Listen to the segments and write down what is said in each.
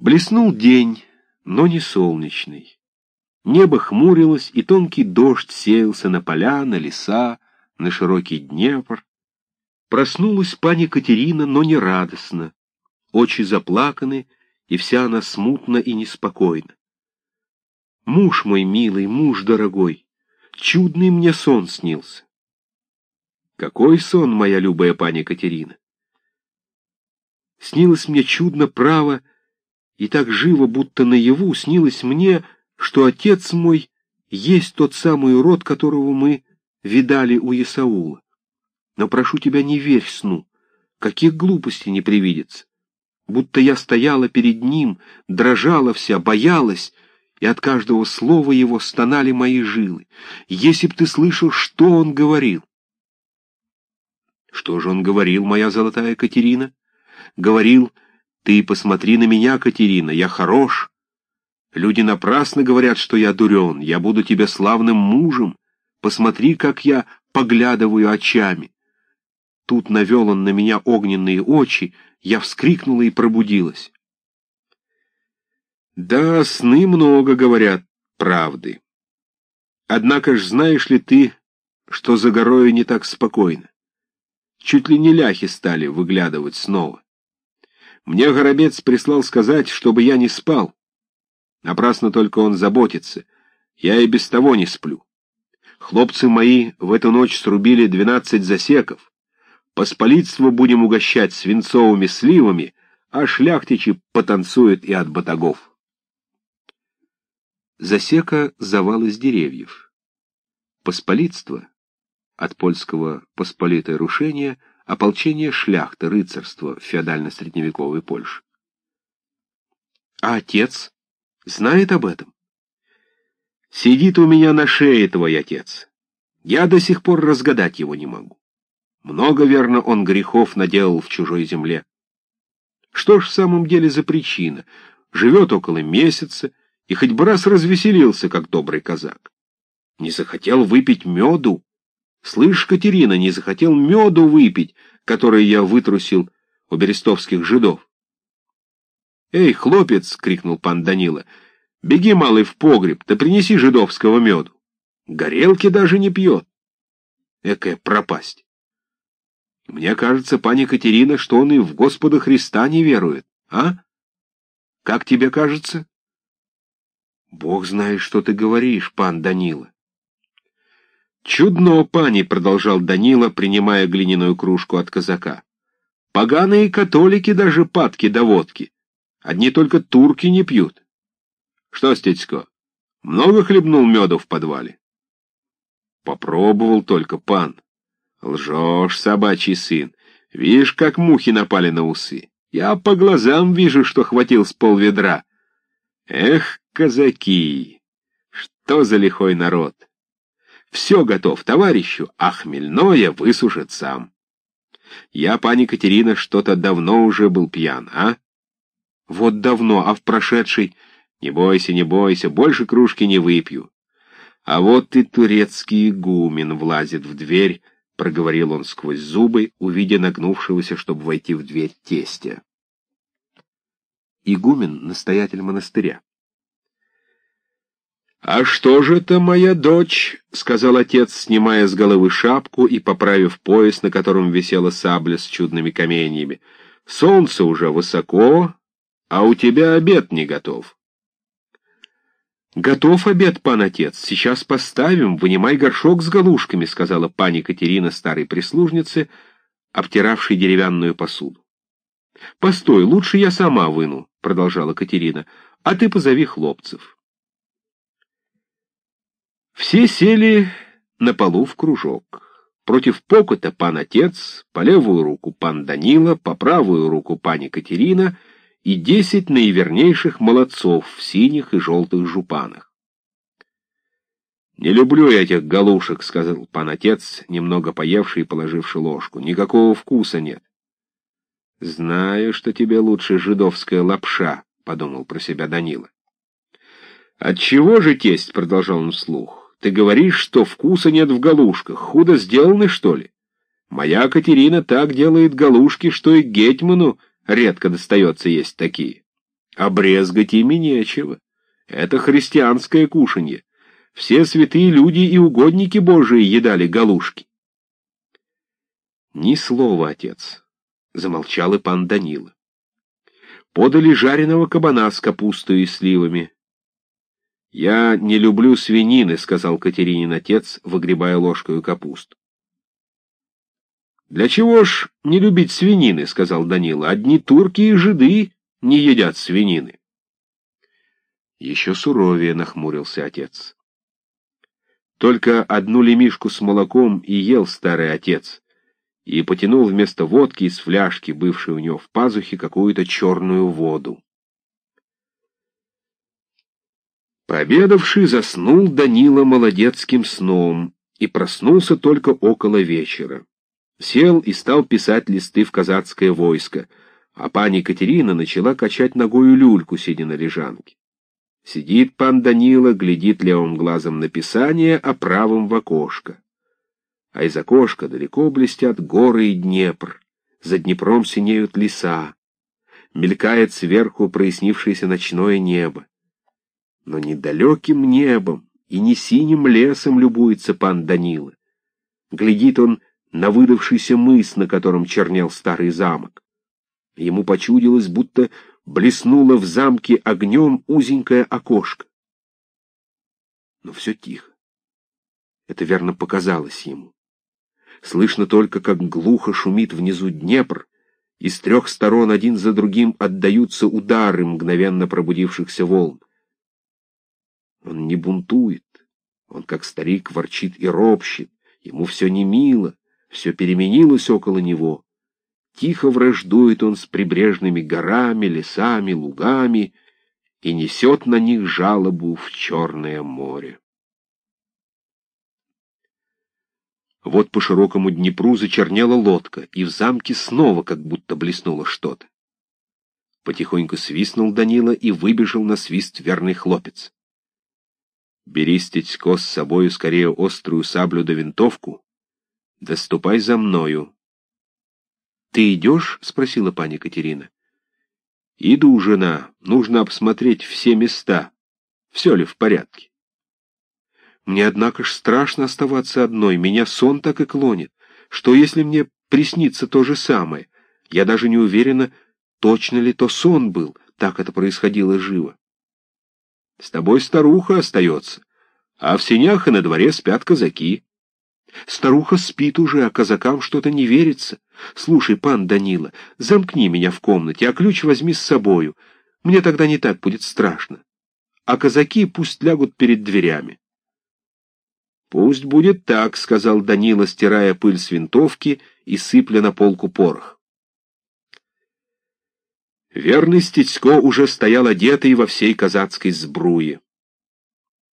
Блеснул день, но не солнечный. Небо хмурилось, и тонкий дождь сеялся на поля, на леса, на широкий Днепр. Проснулась пани Катерина, но не радостно. Очи заплаканы, и вся она смутна и неспокойна. Муж мой милый, муж дорогой, чудный мне сон снился. Какой сон, моя любая пани Катерина? Снилось мне чудно право, и так живо, будто наяву, снилось мне, что отец мой есть тот самый урод, которого мы видали у Исаула. Но прошу тебя, не верь сну, каких глупостей не привидится. Будто я стояла перед ним, дрожала вся, боялась, и от каждого слова его стонали мои жилы. Если б ты слышал, что он говорил. Что же он говорил, моя золотая Катерина? Говорил, ты посмотри на меня, Катерина, я хорош. Люди напрасно говорят, что я дурен, я буду тебе славным мужем. Посмотри, как я поглядываю очами. Тут навел он на меня огненные очи, я вскрикнула и пробудилась. Да, сны много говорят правды. Однако ж знаешь ли ты, что за горою не так спокойно? Чуть ли не ляхи стали выглядывать снова. Мне Горобец прислал сказать, чтобы я не спал. Напрасно только он заботится. Я и без того не сплю. Хлопцы мои в эту ночь срубили двенадцать засеков. Посполитство будем угощать свинцовыми сливами, а шляхтичи потанцуют и от батагов. Засека — завал из деревьев. Посполитство, от польского «посполитое рушение», ополчение шляхты, рыцарства в феодально-средневековой Польше. А отец знает об этом? Сидит у меня на шее твой отец. Я до сих пор разгадать его не могу. Много, верно, он грехов наделал в чужой земле. Что ж в самом деле за причина? Живет около месяца, и хоть бы раз развеселился, как добрый казак. Не захотел выпить меду. Слышь, Катерина, не захотел меду выпить, который я вытрусил у берестовских жидов. «Эй, хлопец!» — крикнул пан Данила. «Беги, малый, в погреб, да принеси жидовского меду. Горелки даже не пьет. Экая пропасть!» Мне кажется, пани Катерина, что он и в Господа Христа не верует, а? Как тебе кажется? Бог знает, что ты говоришь, пан Данила. «Чудно, пани», — продолжал Данила, принимая глиняную кружку от казака. «Поганые католики даже падки до водки. Одни только турки не пьют». «Что, Стецько, много хлебнул меду в подвале?» «Попробовал только, пан». «Лжешь, собачий сын. Видишь, как мухи напали на усы. Я по глазам вижу, что хватил с полведра. Эх, казаки, что за лихой народ!» Все готов товарищу, а хмельное высушит сам. Я, пани Катерина, что-то давно уже был пьян, а? Вот давно, а в прошедший... Не бойся, не бойся, больше кружки не выпью. А вот и турецкий игумен влазит в дверь, — проговорил он сквозь зубы, увидя нагнувшегося, чтобы войти в дверь тестя. Игумен — настоятель монастыря. «А что же это, моя дочь?» — сказал отец, снимая с головы шапку и поправив пояс, на котором висела сабля с чудными каменьями. «Солнце уже высоко, а у тебя обед не готов». «Готов обед, пан отец. Сейчас поставим. Вынимай горшок с галушками», — сказала пани Катерина старой прислужнице, обтиравшей деревянную посуду. «Постой, лучше я сама выну», — продолжала Катерина, — «а ты позови хлопцев». Все сели на полу в кружок. Против покота пан отец, по левую руку пан Данила, по правую руку пани Катерина и десять наивернейших молодцов в синих и желтых жупанах. «Не люблю я этих галушек», — сказал пан отец, немного поевший и положивший ложку. «Никакого вкуса нет». «Знаю, что тебе лучше жидовская лапша», — подумал про себя Данила. «Отчего же, тесть?» — продолжал он вслух. Ты говоришь, что вкуса нет в галушках. Худо сделаны, что ли? Моя Катерина так делает галушки, что и Гетьману редко достается есть такие. Обрезгать ими нечего. Это христианское кушанье. Все святые люди и угодники Божии едали галушки. Ни слова, отец, — замолчал и пан Данила. Подали жареного кабана с капустой и сливами. «Я не люблю свинины», — сказал Катеринин отец, выгребая ложкою капусту. «Для чего ж не любить свинины?» — сказал Данила. «Одни турки и жиды не едят свинины». Еще суровее нахмурился отец. Только одну лемишку с молоком и ел старый отец, и потянул вместо водки из фляжки, бывшей у него в пазухе, какую-то черную воду. Пообедавший, заснул Данила молодецким сном и проснулся только около вечера. Сел и стал писать листы в казацкое войско, а пани Катерина начала качать ногою люльку, сидя на лежанке. Сидит пан Данила, глядит левым глазом на писание, а правым в окошко. А из окошка далеко блестят горы и Днепр, за Днепром синеют леса, мелькает сверху прояснившееся ночное небо. Но не далеким небом и не синим лесом любуется пан Данила. Глядит он на выдавшийся мыс, на котором чернел старый замок. Ему почудилось, будто блеснуло в замке огнем узенькое окошко. Но все тихо. Это верно показалось ему. Слышно только, как глухо шумит внизу Днепр, и с трех сторон один за другим отдаются удары мгновенно пробудившихся волн. Он не бунтует, он, как старик, ворчит и ропщет, ему все не мило, все переменилось около него. Тихо враждует он с прибрежными горами, лесами, лугами и несет на них жалобу в Черное море. Вот по широкому Днепру зачернела лодка, и в замке снова как будто блеснуло что-то. Потихоньку свистнул Данила и выбежал на свист верный хлопец. «Бери, Стетько, с собою скорее острую саблю да винтовку, да ступай за мною, «Ты идешь?» — спросила пани Катерина. «Иду, жена. Нужно обсмотреть все места. Все ли в порядке?» «Мне, однако ж, страшно оставаться одной. Меня сон так и клонит. Что, если мне приснится то же самое? Я даже не уверена, точно ли то сон был. Так это происходило живо». «С тобой старуха остается, а в сенях и на дворе спят казаки». Старуха спит уже, а казакам что-то не верится. Слушай, пан Данила, замкни меня в комнате, а ключ возьми с собою. Мне тогда не так будет страшно. А казаки пусть лягут перед дверями. «Пусть будет так», — сказал Данила, стирая пыль с винтовки и сыпля на полку порох. Верный Стецько уже стоял одетый во всей казацкой сбруе.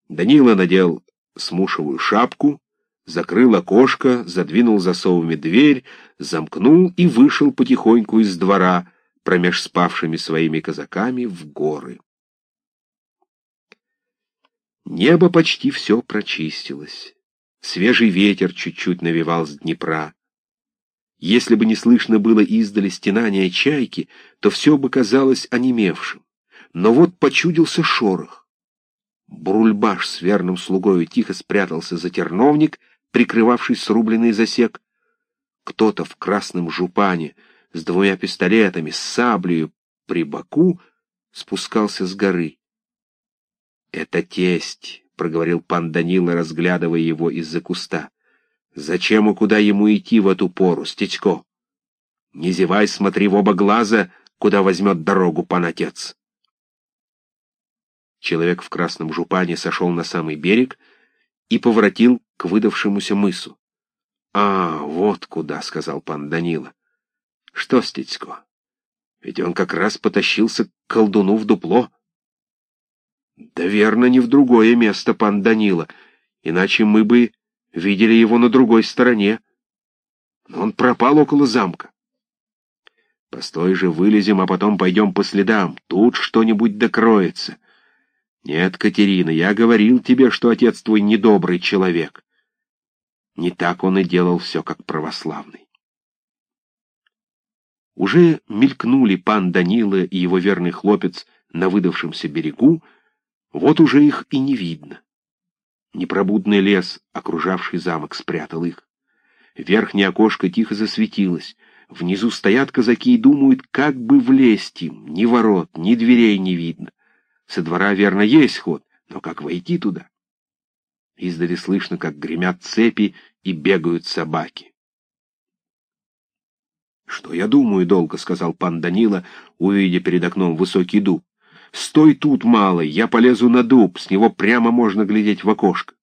Данила надел смушевую шапку, закрыл окошко, задвинул засовами дверь, замкнул и вышел потихоньку из двора, промеж спавшими своими казаками в горы. Небо почти все прочистилось. Свежий ветер чуть-чуть навевал с Днепра. Если бы не слышно было издали стенания чайки, то все бы казалось онемевшим. Но вот почудился шорох. Брульбаш с верным слугою тихо спрятался за терновник прикрывавший срубленный засек. Кто-то в красном жупане с двумя пистолетами, с саблею при боку спускался с горы. «Это тесть», — проговорил пан Данила, разглядывая его из-за куста. «Зачем и куда ему идти в эту пору, Стечко? Не зевай, смотри в оба глаза, куда возьмет дорогу пан отец». Человек в красном жупане сошел на самый берег и поворотил к выдавшемуся мысу. — А, вот куда, — сказал пан Данила. — Что, Стецько? Ведь он как раз потащился к колдуну в дупло. — Да верно, не в другое место, пан Данила, иначе мы бы видели его на другой стороне. Но он пропал около замка. Постой же, вылезем, а потом пойдем по следам. Тут что-нибудь докроется. Нет, Катерина, я говорил тебе, что отец твой недобрый человек. Не так он и делал все, как православный. Уже мелькнули пан Данила и его верный хлопец на выдавшемся берегу, вот уже их и не видно. Непробудный лес, окружавший замок, спрятал их. Верхнее окошко тихо засветилось. Внизу стоят казаки и думают, как бы влезть им. Ни ворот, ни дверей не видно. Со двора, верно, есть ход, но как войти туда? Издали слышно, как гремят цепи и бегают собаки. «Что я думаю долго», — сказал пан Данила, увидя перед окном высокий дуб. «Стой тут, малый, я полезу на дуб, с него прямо можно глядеть в окошко».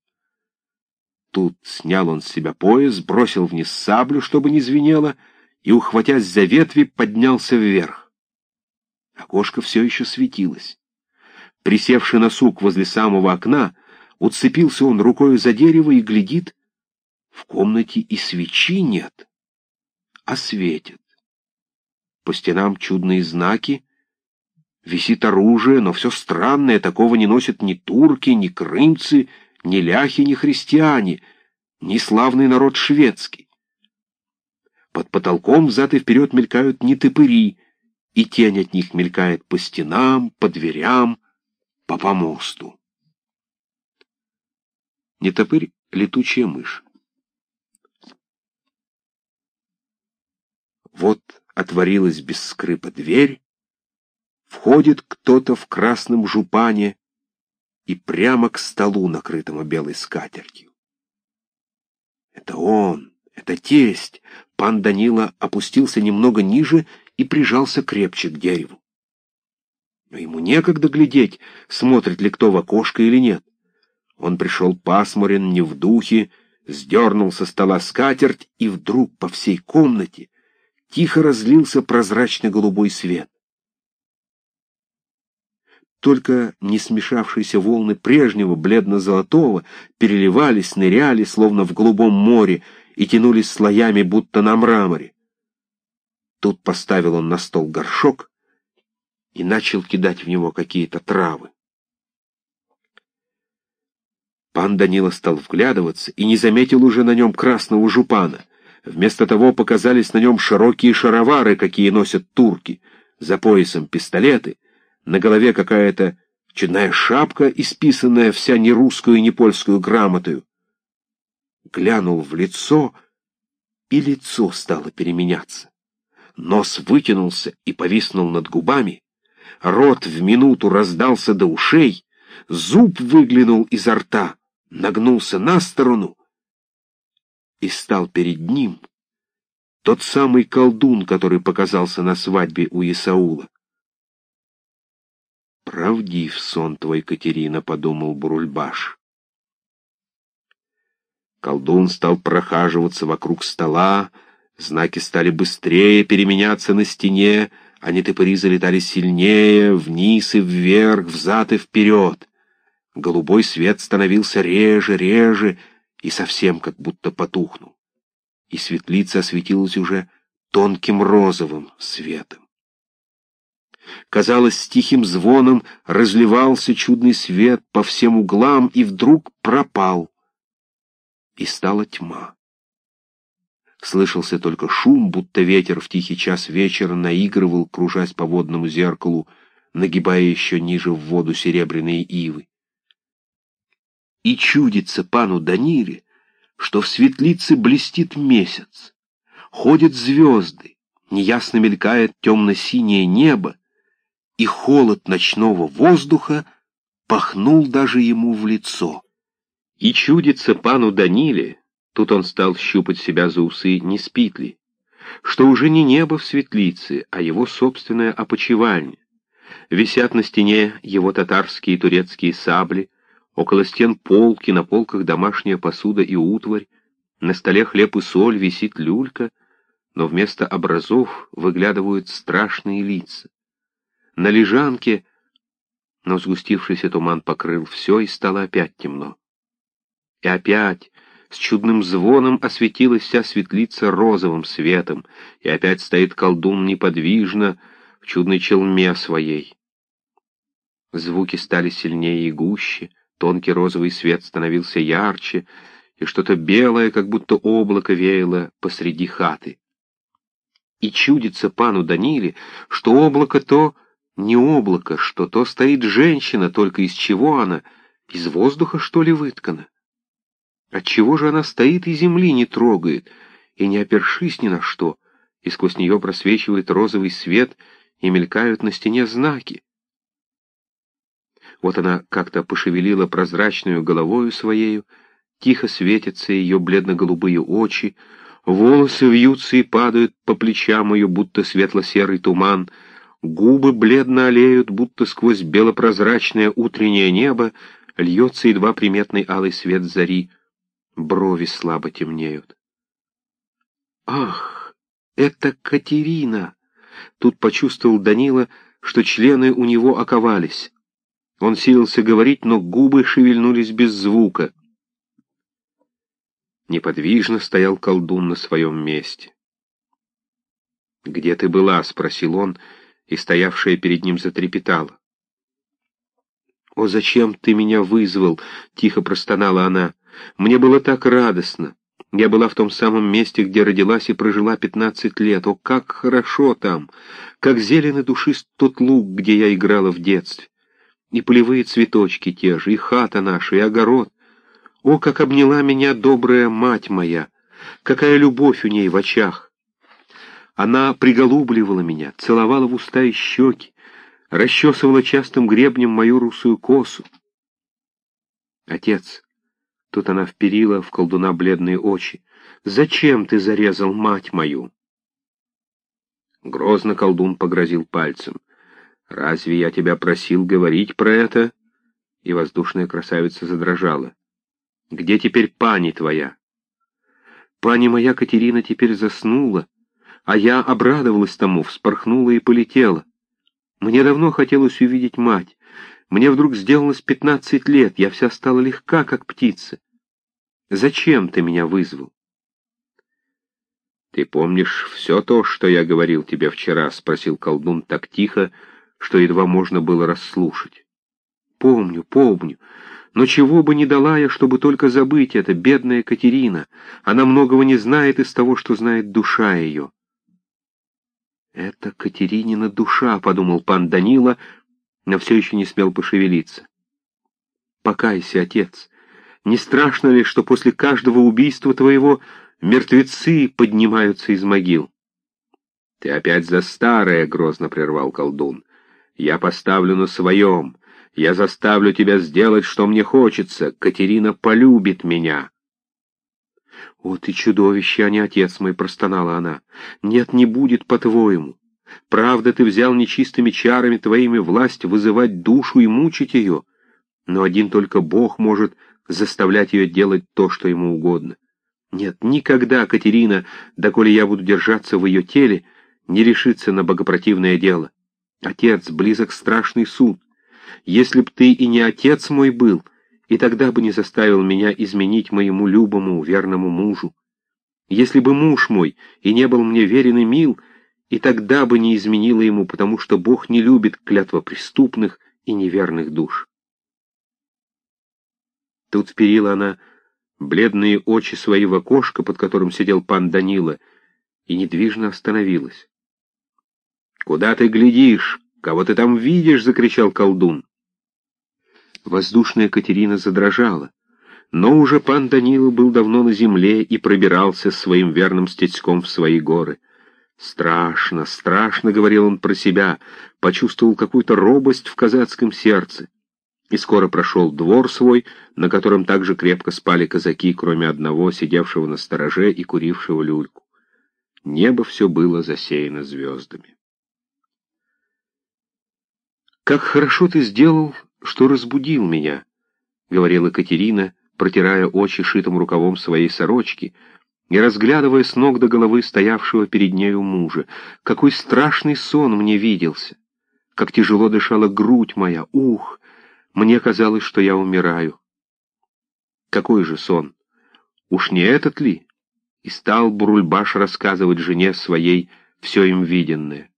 Тут снял он с себя пояс, бросил вниз саблю, чтобы не звенело, и, ухватясь за ветви, поднялся вверх. Окошко все еще светилось. Присевший на сук возле самого окна, уцепился он рукой за дерево и глядит, в комнате и свечи нет, а светит. По стенам чудные знаки, висит оружие, но все странное, такого не носят ни турки, ни крымцы, ни ляхи, ни христиане, ни славный народ шведский. Под потолком взад и вперед мелькают нетопыри, и тень от них мелькает по стенам, по дверям, по помосту. Нетопырь — летучая мышь. Вот отворилась без скрипа дверь, входит кто-то в красном жупане и прямо к столу, накрытому белой скатертью. Это он, это тесть. Пан Данила опустился немного ниже и прижался крепче к дереву. Но ему некогда глядеть, смотрит ли кто в окошко или нет. Он пришел пасмурен, не в духе, сдернул со стола скатерть, и вдруг по всей комнате тихо разлился прозрачный голубой свет. Только не смешавшиеся волны прежнего бледно-золотого переливались, ныряли, словно в голубом море, и тянулись слоями, будто на мраморе. Тут поставил он на стол горшок и начал кидать в него какие-то травы. Пан Данила стал вглядываться и не заметил уже на нем красного жупана. Вместо того показались на нем широкие шаровары, какие носят турки, за поясом пистолеты, на голове какая-то чудная шапка, исписанная вся не русскую не польскую грамотою. Глянул в лицо, и лицо стало переменяться. Нос вытянулся и повиснул над губами, рот в минуту раздался до ушей, зуб выглянул изо рта, нагнулся на сторону и стал перед ним тот самый колдун, который показался на свадьбе у Исаула. «Правдив сон твой, Катерина», — подумал Бурульбаш. Колдун стал прохаживаться вокруг стола, знаки стали быстрее переменяться на стене, а нетопыри залетали сильнее, вниз и вверх, взад и вперед. Голубой свет становился реже, реже и совсем как будто потухнул. И светлица осветилась уже тонким розовым светом. Казалось, с тихим звоном разливался чудный свет по всем углам и вдруг пропал. И стала тьма. Слышался только шум, будто ветер в тихий час вечера наигрывал, кружась по водному зеркалу, нагибая еще ниже в воду серебряные ивы. И чудится пану Даниле, что в светлице блестит месяц, ходят звезды, неясно мелькает темно-синее небо, и холод ночного воздуха пахнул даже ему в лицо. И чудится пану Даниле, тут он стал щупать себя за усы, не спит ли, что уже не небо в светлице, а его собственная опочивальня. Висят на стене его татарские и турецкие сабли, около стен полки, на полках домашняя посуда и утварь, на столе хлеб и соль висит люлька, но вместо образов выглядывают страшные лица. На лежанке, но сгустившийся туман покрыл все, и стало опять темно. И опять с чудным звоном осветилась вся светлица розовым светом, и опять стоит колдун неподвижно в чудной челме своей. Звуки стали сильнее и гуще, тонкий розовый свет становился ярче, и что-то белое, как будто облако веяло посреди хаты. И чудится пану Даниле, что облако то Не облако, что то стоит женщина, только из чего она? Из воздуха, что ли, выткана? Отчего же она стоит и земли не трогает, и не опершись ни на что, и сквозь нее просвечивает розовый свет, и мелькают на стене знаки? Вот она как-то пошевелила прозрачную головою своею, тихо светятся ее бледно-голубые очи, волосы вьются и падают по плечам ее, будто светло-серый туман, губы бледно олеют, будто сквозь белопрозрачное утреннее небо льется едва приметный алый свет зари, брови слабо темнеют. «Ах, это Катерина!» Тут почувствовал Данила, что члены у него оковались. Он силился говорить, но губы шевельнулись без звука. Неподвижно стоял колдун на своем месте. «Где ты была?» — спросил он, и стоявшая перед ним затрепетала. «О, зачем ты меня вызвал?» — тихо простонала она. «Мне было так радостно. Я была в том самом месте, где родилась и прожила пятнадцать лет. О, как хорошо там! Как зелен и душист тот луг, где я играла в детстве. И полевые цветочки те же, и хата наша, и огород. О, как обняла меня добрая мать моя! Какая любовь у ней в очах! Она приголубливала меня, целовала в уста и щеки, расчесывала частым гребнем мою русую косу. Отец, тут она вперила в колдуна бледные очи, зачем ты зарезал мать мою? Грозно колдун погрозил пальцем. «Разве я тебя просил говорить про это?» И воздушная красавица задрожала. Где теперь пани твоя? Пани моя Катерина теперь заснула, а я обрадовалась тому, вспорхнула и полетела. Мне давно хотелось увидеть мать. Мне вдруг сделалось пятнадцать лет, я вся стала легка, как птица. Зачем ты меня вызвал? «Ты помнишь все то, что я говорил тебе вчера?» — спросил колдун так тихо, что едва можно было расслушать. «Помню, помню. Но чего бы не дала я, чтобы только забыть это, бедная Катерина. Она многого не знает из того, что знает душа ее. «Это Катеринина душа», — подумал пан Данила, но все еще не смел пошевелиться. «Покайся, отец. Не страшно ли, что после каждого убийства твоего мертвецы поднимаются из могил?» «Ты опять за старое», — грозно прервал колдун. «Я поставлю на своем. Я заставлю тебя сделать, что мне хочется. Катерина полюбит меня». «О, ты чудовище, а не отец мой!» — простонала она. «Нет, не будет, по-твоему. Правда, ты взял нечистыми чарами твоими власть вызывать душу и мучить ее, но один только Бог может заставлять ее делать то, что ему угодно. Нет, никогда, Катерина, доколе я буду держаться в ее теле, не решится на богопротивное дело. Отец, близок страшный суд. Если б ты и не отец мой был, и тогда бы не заставил меня изменить моему любому, верному мужу. Если бы муж мой и не был мне верен и мил, и тогда бы не изменила ему, потому что Бог не любит клятва преступных и неверных душ. Тут вперила она бледные очи свои в окошко, под которым сидел пан Данила, и недвижно остановилась. «Куда ты глядишь? Кого ты там видишь?» — закричал колдун. Воздушная Катерина задрожала. Но уже пан Данила был давно на земле и пробирался своим верным стецком в свои горы. «Страшно, страшно», — говорил он про себя, почувствовал какую-то робость в казацком сердце. И скоро прошел двор свой, на котором также крепко спали казаки, кроме одного, сидевшего на стороже и курившего люльку. Небо все было засеяно звездами. «Как хорошо ты сделал, что разбудил меня», — говорила Катерина, протирая очи шитым рукавом своей сорочки и разглядывая с ног до головы стоявшего перед нею мужа. «Какой страшный сон мне виделся! Как тяжело дышала грудь моя! Ух! Мне казалось, что я умираю!» «Какой же сон? Уж не этот ли?» И стал Бурульбаш рассказывать жене своей все им виденное.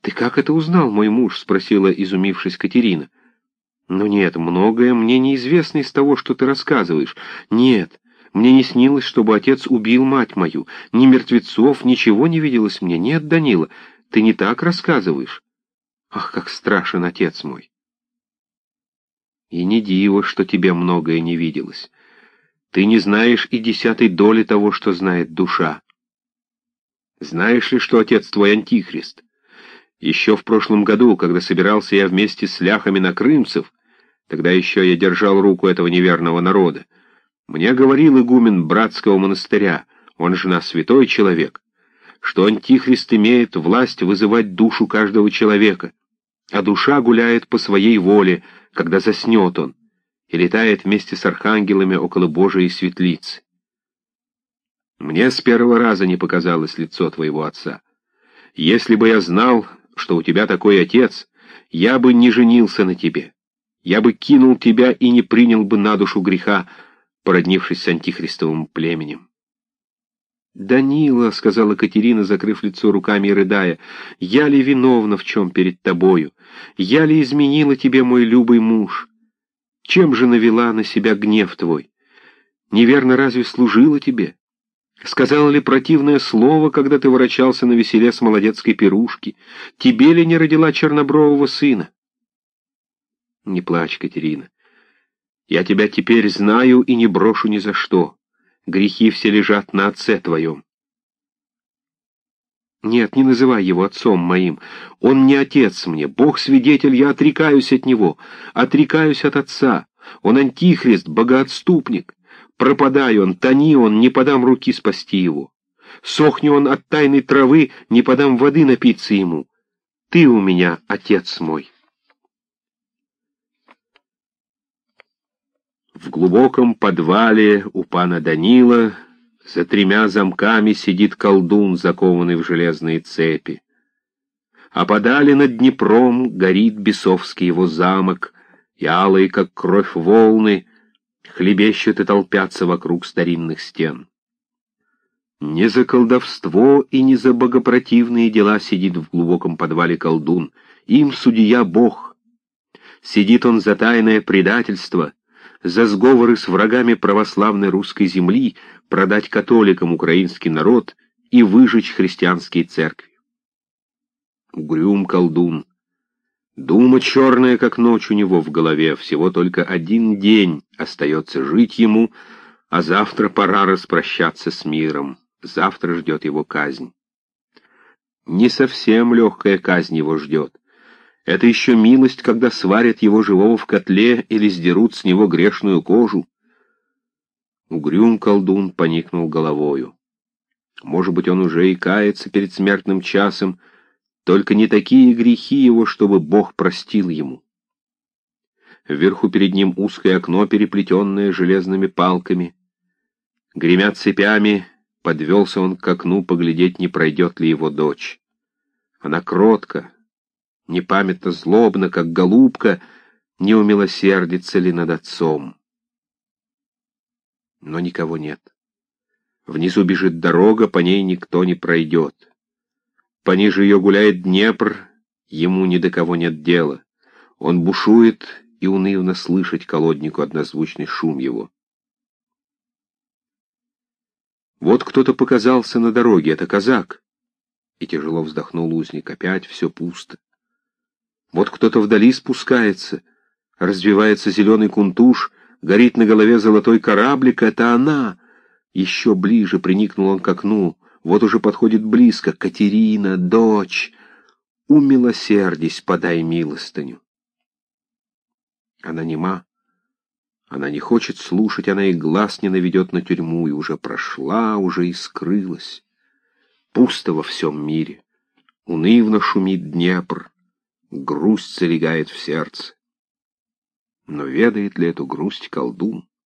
«Ты как это узнал, мой муж?» — спросила, изумившись Катерина. «Ну нет, многое мне неизвестно из того, что ты рассказываешь. Нет, мне не снилось, чтобы отец убил мать мою. Ни мертвецов, ничего не виделось мне. Нет, Данила, ты не так рассказываешь. Ах, как страшен отец мой! И не диво, что тебе многое не виделось. Ты не знаешь и десятой доли того, что знает душа. Знаешь ли, что отец твой антихрист? Еще в прошлом году, когда собирался я вместе с ляхами на крымцев, тогда еще я держал руку этого неверного народа, мне говорил игумен братского монастыря, он же наш святой человек, что антихрист имеет власть вызывать душу каждого человека, а душа гуляет по своей воле, когда заснет он, и летает вместе с архангелами около Божией светлицы. Мне с первого раза не показалось лицо твоего отца. Если бы я знал, что у тебя такой отец, я бы не женился на тебе. Я бы кинул тебя и не принял бы на душу греха, породнившись с антихристовым племенем. «Данила», — сказала Катерина, закрыв лицо руками и рыдая, — «я ли виновна в чем перед тобою? Я ли изменила тебе, мой любый муж? Чем же навела на себя гнев твой? Неверно разве служила тебе? Сказала ли противное слово, когда ты ворочался на веселе с молодецкой пирушки? Тебе ли не родила чернобрового сына?» «Не плачь, Катерина. Я тебя теперь знаю и не брошу ни за что» грехи все лежат на отце твоем. Нет, не называй его отцом моим. Он не отец мне. Бог свидетель, я отрекаюсь от него. Отрекаюсь от отца. Он антихрист, богоотступник. Пропадай он, тони он, не подам руки спасти его. Сохни он от тайной травы, не подам воды напиться ему. Ты у меня отец мой. В глубоком подвале у пана Данила за тремя замками сидит колдун, закованный в железные цепи. А подали над Днепром горит бесовский его замок, и алые, как кровь волны, хлебещут и толпятся вокруг старинных стен. Не за колдовство и не за богопротивные дела сидит в глубоком подвале колдун, им судья Бог. Сидит он за тайное предательство — за сговоры с врагами православной русской земли продать католикам украинский народ и выжечь христианские церкви. Угрюм колдун. Дума черная, как ночь у него в голове, всего только один день остается жить ему, а завтра пора распрощаться с миром, завтра ждет его казнь. Не совсем легкая казнь его ждет. Это еще милость, когда сварят его живого в котле или сдерут с него грешную кожу. Угрюм колдун поникнул головою. Может быть, он уже и кается перед смертным часом, только не такие грехи его, чтобы Бог простил ему. Вверху перед ним узкое окно, переплетенное железными палками. Гремя цепями, подвелся он к окну поглядеть, не пройдет ли его дочь. Она кротко, непамятно злобно, как голубка, не умилосердится ли над отцом. Но никого нет. Внизу бежит дорога, по ней никто не пройдет. Пониже ее гуляет Днепр, ему ни до кого нет дела. Он бушует, и унывно слышать колоднику однозвучный шум его. Вот кто-то показался на дороге, это казак. И тяжело вздохнул узник, опять все пусто. Вот кто-то вдали спускается, развивается зеленый кунтуш, горит на голове золотой кораблик — это она. Еще ближе приникнул он к окну, вот уже подходит близко. Катерина, дочь, умилосердись, подай милостыню. Она нема, она не хочет слушать, она и глаз не наведет на тюрьму, и уже прошла, уже и скрылась. Пусто во всем мире, унывно шумит Днепр, грусть залегает в сердце. Но ведает ли эту грусть колдун?